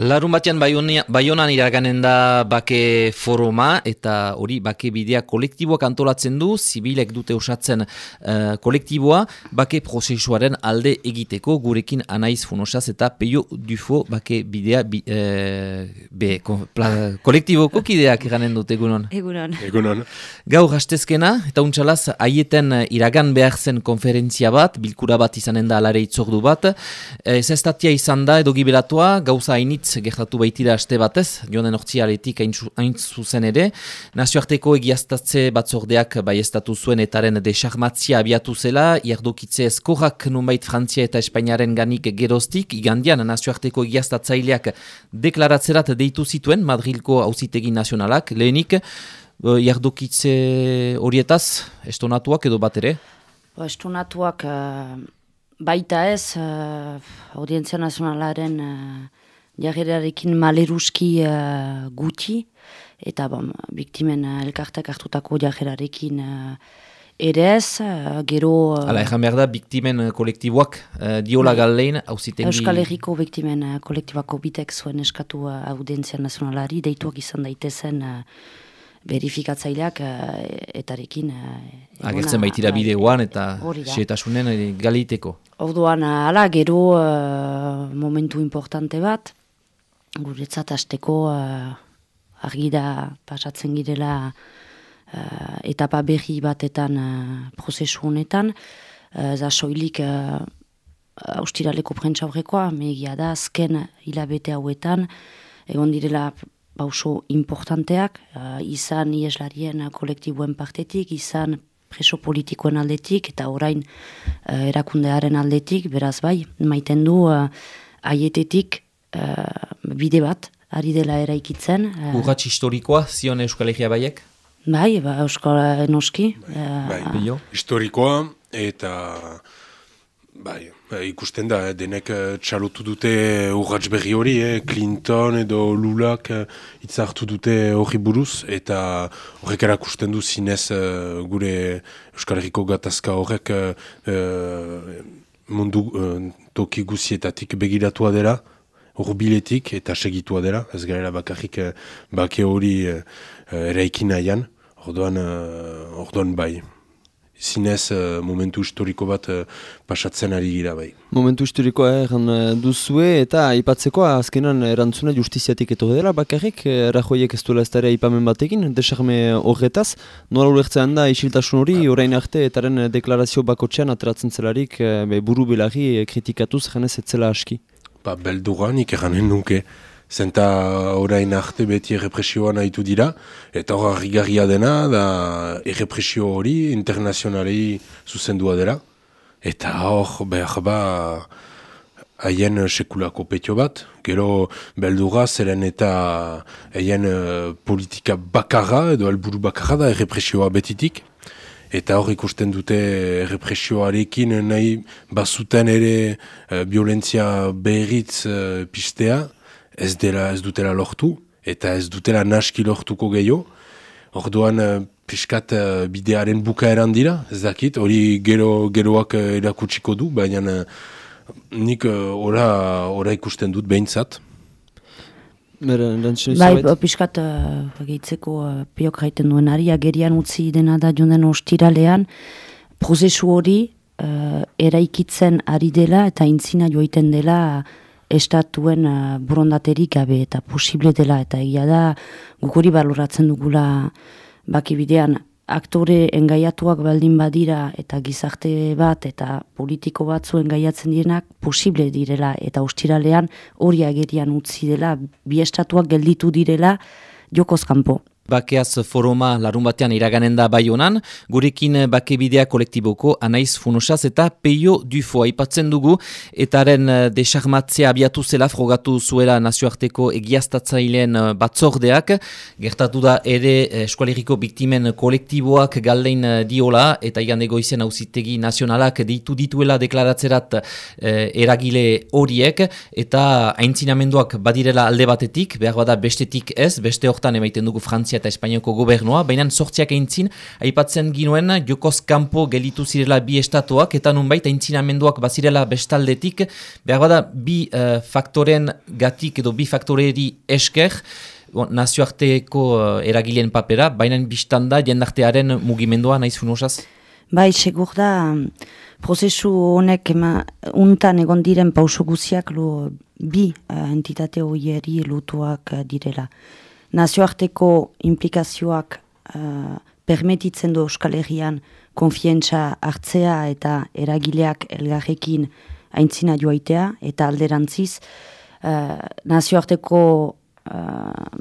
Larun batean baionan iraganen da bake foroma eta hori bake bidea kolektiboak antolatzen du, zibilek dute osatzen uh, kolektiboa, bake prozesuaren alde egiteko gurekin anaiz funosaz eta peio dufo bake bidea bi, uh, be, ko, pla, kolektiboko kideak iranen dute egunon. Egunon. Egunon. Gau gaztezkena eta untxalaz aieten iragan behar zen konferentzia bat, bilkura bat izanen da alare itzordu bat, ez ez izan da edo gibelatua, gauza hainit hitz gertatu baitira aste batez, joanen ortsialetik hain zuzen ere. Nazioarteko egiaztatze batzordeak bai estatu zuen etaren desarmatzia abiatu zela, iardokitze eskorrak nunbait Frantzia eta Espainiaren ganik geroztik, igandian nazioarteko egiaztatzaileak deklaratzerat deitu zituen Madrilko hauzitegi nazionalak, lehenik, iardokitze horietaz, estonatuak edo bat ere? Estonatuak... Uh... Baita ez, uh, audientzia nazionalaren uh, jarrerarekin maleruski uh, gutxi, eta bom, biktimen uh, elkartak hartutako jarrerarekin uh, ere ez, uh, gero... Hala, ezan behar da, biktimen kolektiboak uh, diola bai. gallein, hauzitengi... Euskal Herriko biktimen uh, kolektibako bitek zuen eskatu uh, audientzia nazionalari, deituak izan daitezen uh, verifikatzaileak uh, etarekin... Uh, Agertzen baitira bideoan eta xetasunen galiteko. Orduan, hala, gero momentu importante bat, guretzat azteko uh, argi da pasatzen girela uh, etapa berri batetan uh, prozesu honetan. Uh, za soilik uh, austiraleko prentsa horrekoa, megia da, azken hilabete hauetan, egon direla bauso importanteak, uh, izan ieslarien kolektiboen partetik, izan preso politikoen aldetik, eta orain uh, erakundearen aldetik, beraz bai, maiten du aietetik uh, bide bat, ari dela eraikitzen. Uh, Urratx historikoa, zion Euskal Herria baiek? Bai, ba, Euskal Noski. Bai, bai. historikoa, eta bai, ikusten da, denek txalotu dute urratx berri hori, eh? Clinton edo Lulak itzartu dute hori buruz, eta horrek erakusten du zinez gure Euskal Herriko gatazka horrek mundu toki guzietatik begiratua dela, urbiletik eta segitua dela, ez garela bakarrik uh, bake hori uh, eraiki nahian, orduan, uh, orduan bai. Zinez momentu historiko bat pasatzen ari gira bai. Momentu historikoa erran duzue eta aipatzeko azkenan erantzuna justiziatik eto dela bakarrik, rajoiek ez duela ez dara aipamen batekin, desarme horretaz, nola ulertzean da isiltasun hori, orain arte etaren deklarazio bakotxean ateratzen zelarik buru belagi kritikatuz janez etzela aski ba, beldura nik eranen nuke. Zenta orain arte beti errepresioa nahitu dira, eta hor harrigarria dena, da errepresio hori internazionalei zuzendua dela. Eta hor behar ba haien sekulako petio bat, gero beldura zeren eta haien uh, politika bakarra, edo helburu bakarra da errepresioa betitik eta hor ikusten dute represioarekin nahi bazuten ere uh, violentzia berriz uh, pistea, ez, dela, ez dutela lortu, eta ez dutela naski lortuko gehiago. Orduan uh, piskat uh, bidearen bukaeran dira, ez dakit, hori gero, geroak erakutsiko du, baina uh, nik uh, ora, ikusten dut behintzat. Bai, piskat uh, gehitzeko uh, piok gaiten duen ari, agerian utzi dena da jonden ostiralean, prozesu hori uh, eraikitzen ari dela eta intzina joiten dela estatuen uh, borondaterik gabe eta posible dela. Eta egia da gukuri baloratzen dugula bakibidean aktore engaiatuak baldin badira eta gizarte bat eta politiko batzu engaiatzen direnak posible direla eta ostiralean hori agerian utzi dela bi estatuak gelditu direla jokoz kanpo. Bakeaz foroma larun batean iraganen da bai honan, gurekin bakebidea kolektiboko anaiz funosaz eta peio dufo aipatzen dugu, etaren eh, desarmatzea abiatu zela frogatu zuela nazioarteko egiaztatzailean eh, batzordeak, gertatu da ere eh, eskualeriko biktimen kolektiboak galdein diola, eta igan egoizen hauzitegi nazionalak ditu dituela deklaratzerat eragile horiek, eta aintzinamenduak badirela alde batetik, behar bada bestetik ez, beste hortan emaiten dugu Frantzia Frantzia eta Espainiako gobernua, baina sortziak eintzin, aipatzen ginuen jokoz kanpo gelitu zirela bi estatuak, eta nunbait aintzinamenduak bazirela bestaldetik, behar bada bi uh, faktoren gatik edo bi faktoreri esker, bon, nazioarteko uh, eragileen papera, baina biztanda jendartearen mugimendua nahiz funosaz? Bai, segur da, prozesu honek ema, untan egon diren pauso guziak lo, bi uh, entitate horieri lutuak uh, direla. Nazioarteko implikazioak uh, permetitzen du Euskal Herrian konfientza hartzea eta eragileak elgarrekin aintzina joaitea. Eta alderantziz uh, nazioarteko uh,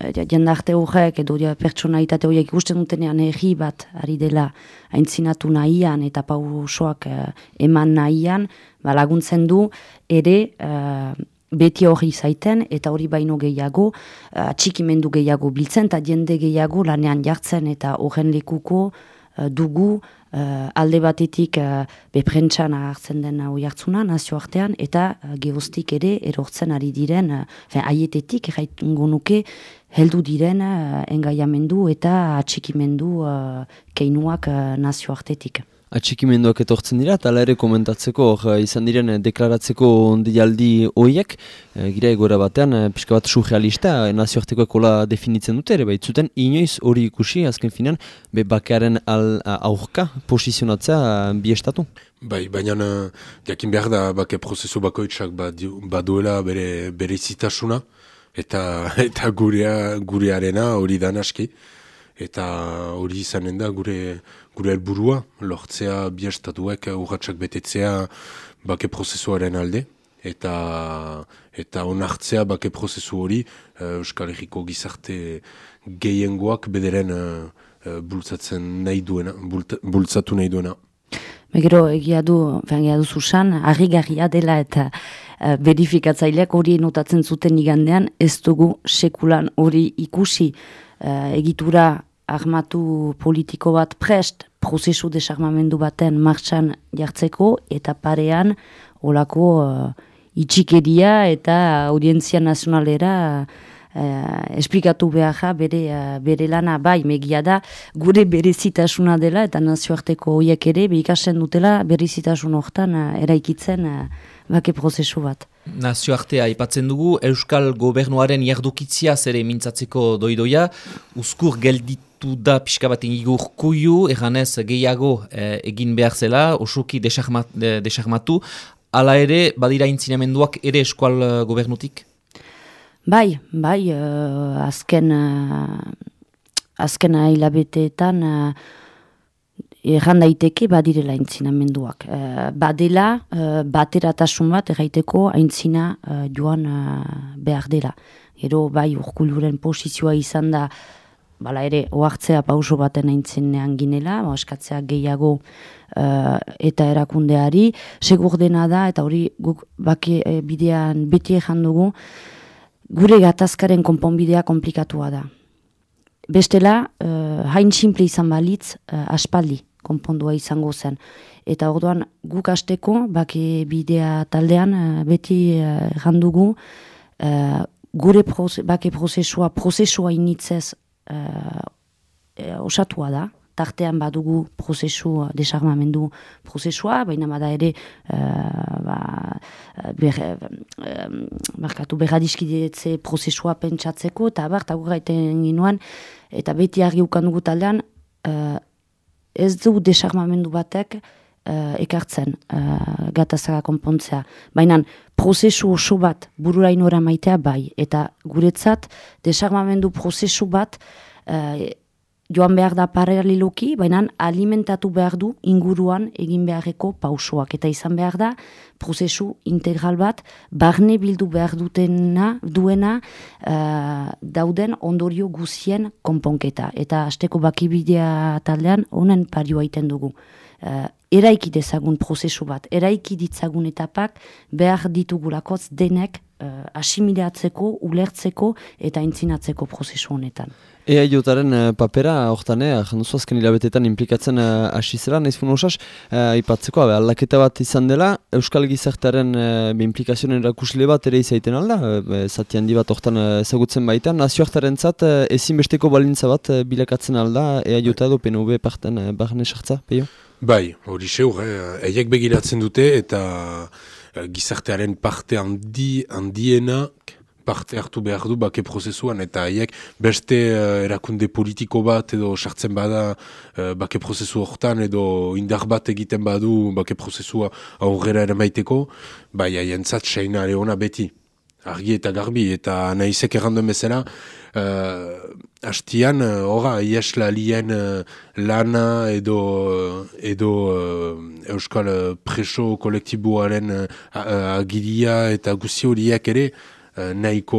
jendarte horrek edo ja, pertsonaitate horiek ikusten dutenean erri bat ari dela aintzinatu nahian eta pausoak uh, eman nahian, ba, laguntzen du. Ere uh, beti hori zaiten eta hori baino gehiago, uh, atxikimendu gehiago biltzen eta jende gehiago lanean jartzen eta horren lekuko dugu uh, alde batetik uh, hartzen den hau jartzuna nazioartean eta uh, geostik ere erortzen ari diren uh, aietetik erraitungo nuke heldu diren uh, engaiamendu eta atxikimendu keinuak uh, nazioartetik atxikimenduak etortzen dira, eta ere komentatzeko, or, izan diren eh, deklaratzeko ondialdi horiek, e, gira egora batean, e, pixka bat surrealista, e, nazioarteko ekola definitzen dute, ere zuten inoiz hori ikusi, azken finan, be bakearen al, aurka posizionatzea bi estatu? Bai, baina jakin behar da bake prozesu bakoitzak baduela bere, bere zitasuna, eta, eta gurea, gurearena hori da naski eta hori izanen da gure gure helburua lortzea bi estatuek urratsak betetzea bake prozesuaren alde eta eta onartzea bake prozesu hori uh, Euskal Herriko gizarte gehiengoak bederen uh, bultzatzen nahi duena bultzatu nahi duena. Megero egia du, egia du zusan, harri dela eta uh, verifikatzaileak hori notatzen zuten igandean, ez dugu sekulan hori ikusi. Uh, egitura armatu politiko bat prest prozesu desarmamendu baten martxan jartzeko eta parean olako uh, itxikeria eta audientzia nazionalera uh, esplikatu behar bere, uh, bere lana bai megia da gure berezitasuna dela eta nazioarteko horiek ere behikasen dutela berezitasun hortan uh, eraikitzen uh, bake prozesu bat. Nazioartea aipatzen dugu, Euskal Gobernuaren jardukitzia zere mintzatzeko doidoia, uzkur geldit sortu da pixka bat ingigur kuiu, eganez gehiago eh, egin behar zela, osoki desarmatu, ala ere, badira intzinemenduak ere eskual uh, gobernutik? Bai, bai, uh, azken, uh, azken hilabeteetan uh, erran daiteke badirela intzinamenduak. Uh, badela, uh, bateratasun bat erraiteko aintzina uh, joan uh, behar dela. Gero, bai, urkuluren posizioa izan da, bala ere, oartzea pauso baten aintzenean ginela, ba, eskatzea gehiago uh, eta erakundeari, segur dena da, eta hori guk bake e, bidean beti ezan dugu, gure gatazkaren konponbidea komplikatua da. Bestela, uh, hain simple izan balitz, uh, aspaldi konpondua izango zen. Eta orduan guk asteko, bake bidea taldean, beti ezan uh, dugu, uh, gure proze, bake prozesua, prozesua initzez uh, osatua da, tartean badugu prozesu, desarmamendu prozesua, baina bada ere uh, ba, ber, uh, berradiskidetze prozesua pentsatzeko, eta abar, eta gaiten ginoan, eta beti argi ukan dugu taldean, uh, ez du desarmamendu batek uh, ekartzen uh, gatazaka konpontzea. Baina prozesu oso bat bururainora maitea bai, eta guretzat desarmamendu prozesu bat uh, joan behar da paraliloki, baina alimentatu behar du inguruan egin beharreko pausoak. Eta izan behar da prozesu integral bat, barne bildu behar dutena, duena dauden ondorio guzien konponketa. Eta asteko bakibidea taldean honen parioa iten dugu uh, eraiki dezagun prozesu bat, eraiki ditzagun etapak behar ditugulakoz denek uh, asimilatzeko, ulertzeko eta intzinatzeko prozesu honetan. Ea jotaren uh, papera, hortan, eh, janduzu azken hilabetetan implikatzen uh, hasi zera, nahiz fun osas, uh, ipatzeko, abe, aldaketa bat izan dela, Euskal Gizartaren uh, implikazionen erakusle bat ere izaiten alda, uh, handi bat hortan uh, ezagutzen baita, nazioartaren zat, uh, ezinbesteko balintza bat uh, bilakatzen alda, ea jota edo PNV parten uh, barren esartza, peio? Bai, hori seur, eh, eiek begiratzen dute eta uh, gizartearen parte handi, handienak parte hartu behar du bake prozesuan eta haiek beste uh, erakunde politiko bat edo sartzen bada uh, bake prozesu hortan edo indar bat egiten badu bake prozesua aurrera ere maiteko, bai haien zat seina ona beti. Argi eta garbi, eta nahizek erranduen bezala, uh, hastian, horra, uh, iesla lien uh, lana edo, edo uh, euskal preso kolektiboaren uh, agiria eta guzi horiek ere, Eh, nahiko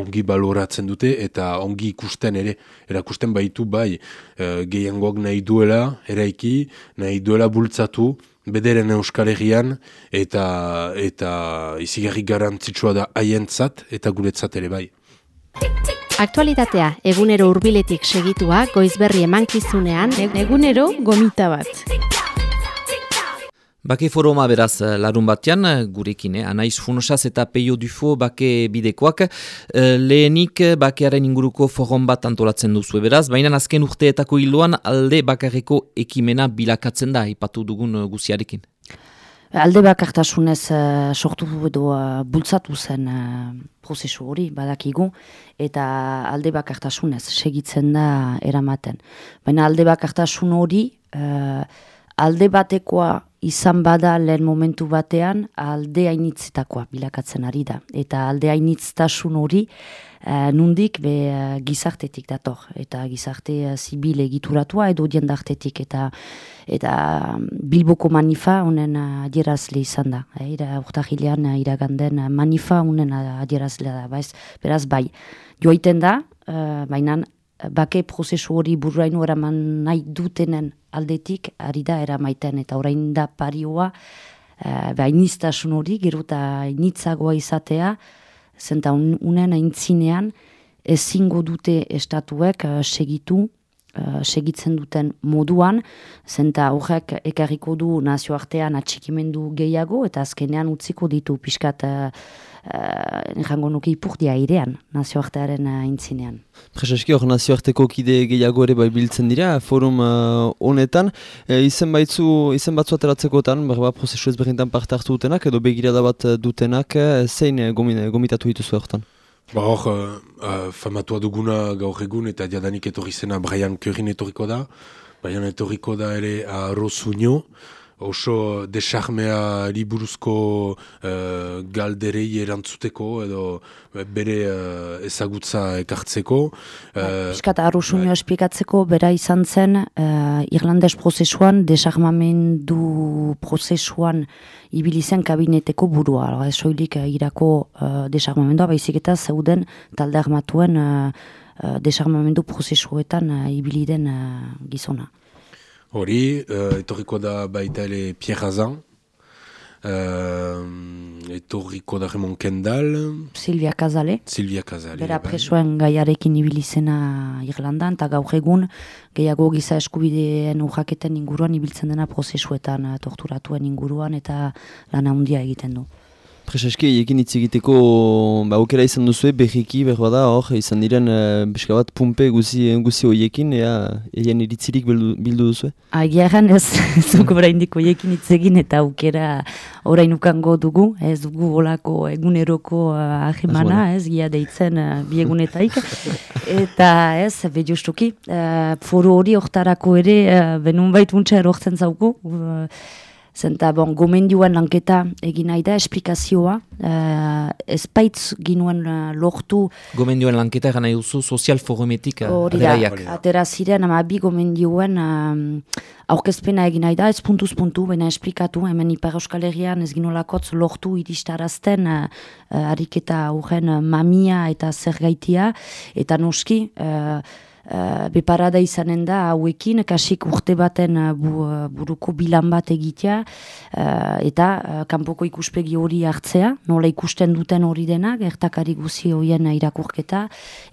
ongi baloratzen dute eta ongi ikusten ere, erakusten baitu bai uh, gehiangoak nahi duela eraiki, nahi duela bultzatu, bederen euskal eta, eta izigarri garantzitsua da haientzat eta guretzat ere bai. Aktualitatea, egunero hurbiletik segitua, goizberri emankizunean, egunero gomita bat. Bake foroma beraz eh, larun batean, eh, gurekin, eh? anaiz funosaz eta peio dufo bake bidekoak, eh, lehenik bakearen inguruko foron bat antolatzen duzu beraz, baina azken urteetako hiloan alde bakarreko ekimena bilakatzen da, ipatu dugun guziarekin. Alde bakartasunez uh, sortu edo uh, bultzatu zen uh, prozesu hori badakigu eta alde bakartasunez segitzen da eramaten. Baina alde bakartasun hori alde batekoa izan bada lehen momentu batean alde hainitzetakoa bilakatzen ari da. Eta alde hainitztasun hori uh, nundik be uh, gizartetik dator. Eta gizarte uh, zibil egituratua edo diendartetik. Eta, eta bilboko manifa honen adierazle izan da. E, ira, urtahilean iraganden manifa honen adierazle da. Baiz, beraz bai, joaiten da, uh, baina bake prozesu hori burraino eraman nahi dutenen aldetik ari da eramaiten eta orain da parioa e, bainiztasun hori gero eta initzagoa izatea zenta unen aintzinean ezingo dute estatuek uh, segitu uh, segitzen duten moduan zenta horrek ekarriko du nazioartean atxikimendu gehiago eta azkenean utziko ditu pixkat uh, jango nuke ipurdia irean, nazioartearen uh, intzinean. Prezeski hor nazioarteko kide gehiago ere bai biltzen dira, forum uh, honetan, e, izen baitzu, izen batzu ateratzekotan, berba prozesu ezberdintan parte hartu dutenak, edo begirada bat dutenak, zein gomitatu dituzu hortan? Ba hor, uh, famatua duguna gaur egun eta diadanik etorri zena Brian Currin etorriko da, Brian etorriko da ere a Rosuño, oso desarmea liburuzko uh, galderei erantzuteko edo eh, bere uh, ezagutza ekartzeko. Piskat, uh, arrusunio bai. esplikatzeko, bera izan zen uh, Irlandes prozesuan, desarmamendu prozesuan ibili zen kabineteko burua. Soilik uh, irako uh, desarmamendua, baizik eta zeuden talde armatuen uh, uh, desarmamendu prozesuetan uh, ibili den gizona. Hori, uh, etorriko da baita ere Pierre Razan, uh, etorriko da Raymond Kendall. Silvia Kazale. Silvia Kazale. Bera bai. presoen gaiarekin ibilizena Irlandan, eta gaur egun gehiago giza eskubideen urraketen inguruan ibiltzen dena prozesuetan eh, torturatuen inguruan eta lana handia egiten du. Prezeski, ekin hitz egiteko ba, aukera izan duzu, behiki, behar da, hor, izan diren, e, bat, pumpe guzi, guzi horiekin, ea, egin iritzirik bildu, bildu duzu? Agiaran ez, zuko bera indiko horiekin hitz egin, eta aukera orain ukango dugu, ez dugu olako eguneroko uh, ahimana, ez, gia deitzen uh, biegunetaik, eta ez, be justuki, uh, foro hori hortarako ere, uh, benun baituntza erortzen zauku, uh, Zenta, bon, gomendioan lanketa egin nahi da, esplikazioa, uh, ez baitz ginuen uh, lortu... Gomendioan lanketa gana duzu sozial forumetik uh, aderaiak. Atera ziren, ama bi gomendioen uh, aurkezpena egin nahi da, ez puntuz puntu, baina esplikatu, hemen Ipar Euskal Herrian ez ginolakotz lortu iristarazten uh, ariketa horren mamia eta zer gaitia, eta noski... Uh, Uh, beparada izanen da hauekin, kasik urte baten uh, bu, uh, buruko bilan bat egitea uh, eta uh, kanpoko ikuspegi hori hartzea, nola ikusten duten hori dena, gertakari guzi horien irakurketa,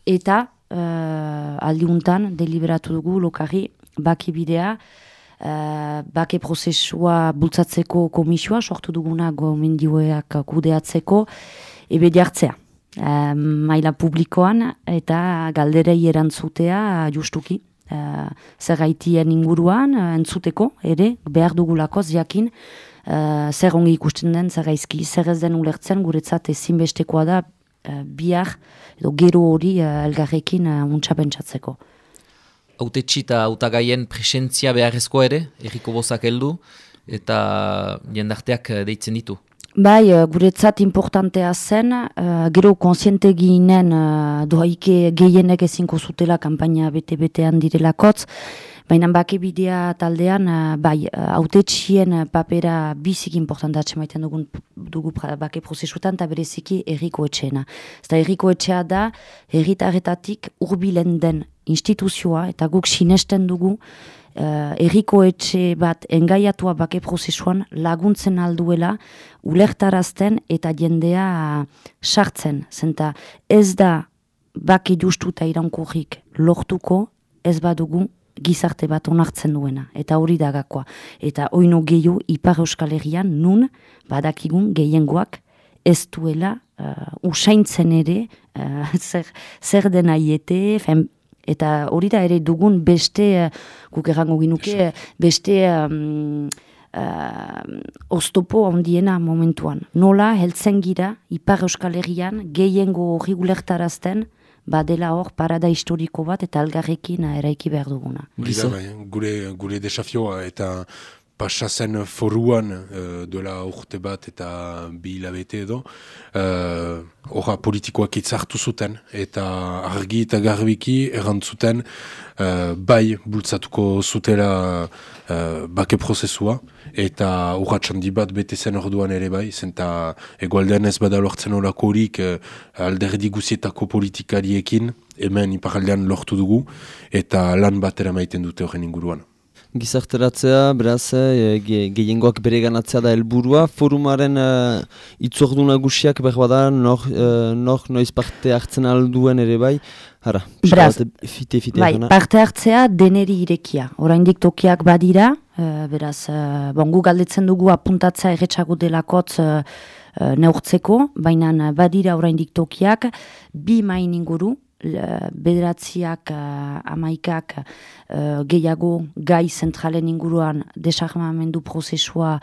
eta uh, aldiuntan deliberatu dugu lokari baki bidea, uh, bake prozesua bultzatzeko komisioa, sortu duguna gomendioeak kudeatzeko, ebe jartzea maila publikoan eta galderei erantzutea justuki. Uh, zer gaitien inguruan, uh, entzuteko, ere, behar dugulako jakin uh, zer ongi ikusten den, zer gaizki, zer ez den ulertzen, guretzat ezinbestekoa da, uh, bihar, edo gero hori uh, elgarrekin uh, untsa pentsatzeko. Haute txita, hautagaien presentzia beharrezko ere, erriko bozak heldu, eta jendarteak deitzen ditu. Bai, uh, guretzat importantea zen, uh, gero konsiente ginen uh, doaike gehienek ezinko zutela kampaina bete-betean direlakotz, baina bake bidea taldean, uh, bai, uh, papera bizik importantatzen maiten dugun dugu bake prozesuetan, eta bereziki erriko etxeena. Zta erriko etxea da, erritarretatik urbilen den instituzioa, eta guk sinesten dugu, erriko etxe bat engaiatua bake prozesuan laguntzen alduela ulertarazten eta jendea sartzen. Zenta ez da bake justuta irankurrik lortuko ez badugu gizarte bat onartzen duena, eta hori dagakoa. Eta oino gehiu Ipar Euskal Herrian nun badakigun gehiengoak ez duela uh, usaintzen ere uh, zer, zer dena iete, Eta hori da ere dugun beste, uh, guk errango ginuke, beste um, uh, oztopo handiena momentuan. Nola, heltzen gira, Ipar Euskal Herrian, gehiengo hori gulertarazten, badela hor parada historiko bat eta algarrekin eraiki behar duguna. Bai, gure, gure desafioa eta pasazen foruan uh, duela urte bat eta bi hilabete edo, uh, horra politikoak itzartu zuten eta argi eta garbiki errantzuten uh, bai bultzatuko zutela uh, bake prozesua eta urra txandi bat bete zen orduan ere bai, zenta egualdean ez bada lortzen horako horik uh, alderdi guzietako politikariekin hemen iparaldean lortu dugu eta lan batera maiten dute horren inguruan gizarteratzea, beraz, e, gehiengoak bere ganatzea da helburua. Forumaren e, itzordu nagusiak behar bada, nor, e, nor noiz parte hartzen alduen ere bai. Hara, beraz, fite, fite, bai, parte hartzea deneri irekia. Oraindik tokiak badira, e, beraz, e, bongu galdetzen dugu apuntatzea erretxago delakotz e, neurtzeko, baina badira oraindik tokiak, bi main inguru, bederatziak uh, amaikak uh, gehiago gai zentralen inguruan desarmamendu prozesua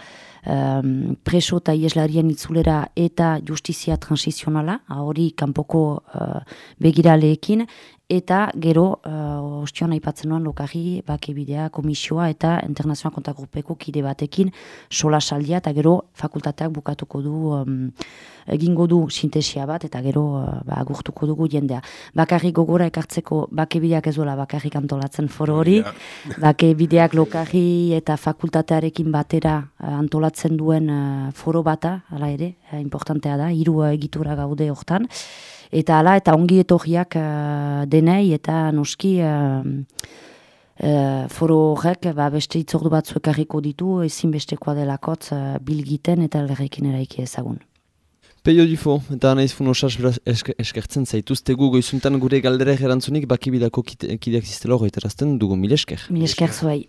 um, preso eta ieslarien itzulera eta justizia transizionala, hori kanpoko uh, begiraleekin, eta gero uh, ostion aipatzen nuen lokarri bakebidea komisioa eta internazional kontagrupeko kide batekin sola saldia eta gero fakultateak bukatuko du um, egingo du sintesia bat eta gero uh, ba, agurtuko dugu jendea. Bakarrik gogora ekartzeko bakebideak ez duela bakarrik antolatzen foro hori, bakebideak lokarri eta fakultatearekin batera uh, antolatzen duen uh, foro bata, hala ere, uh, importantea da, hiru egitura gaude hortan, eta ala eta ongi etorriak uh, denei eta noski uh, foro horrek ba, beste itzordu batzuek harriko ditu ezinbestekoa delakotz uh, bilgiten eta elgarrekin eraiki ezagun. Peio difo, eta naiz fun osas eskertzen zaituztegu goizuntan gure galdera erantzunik bakibidako kideak ziztelo goiterazten dugu mil esker. Mil esker zuai.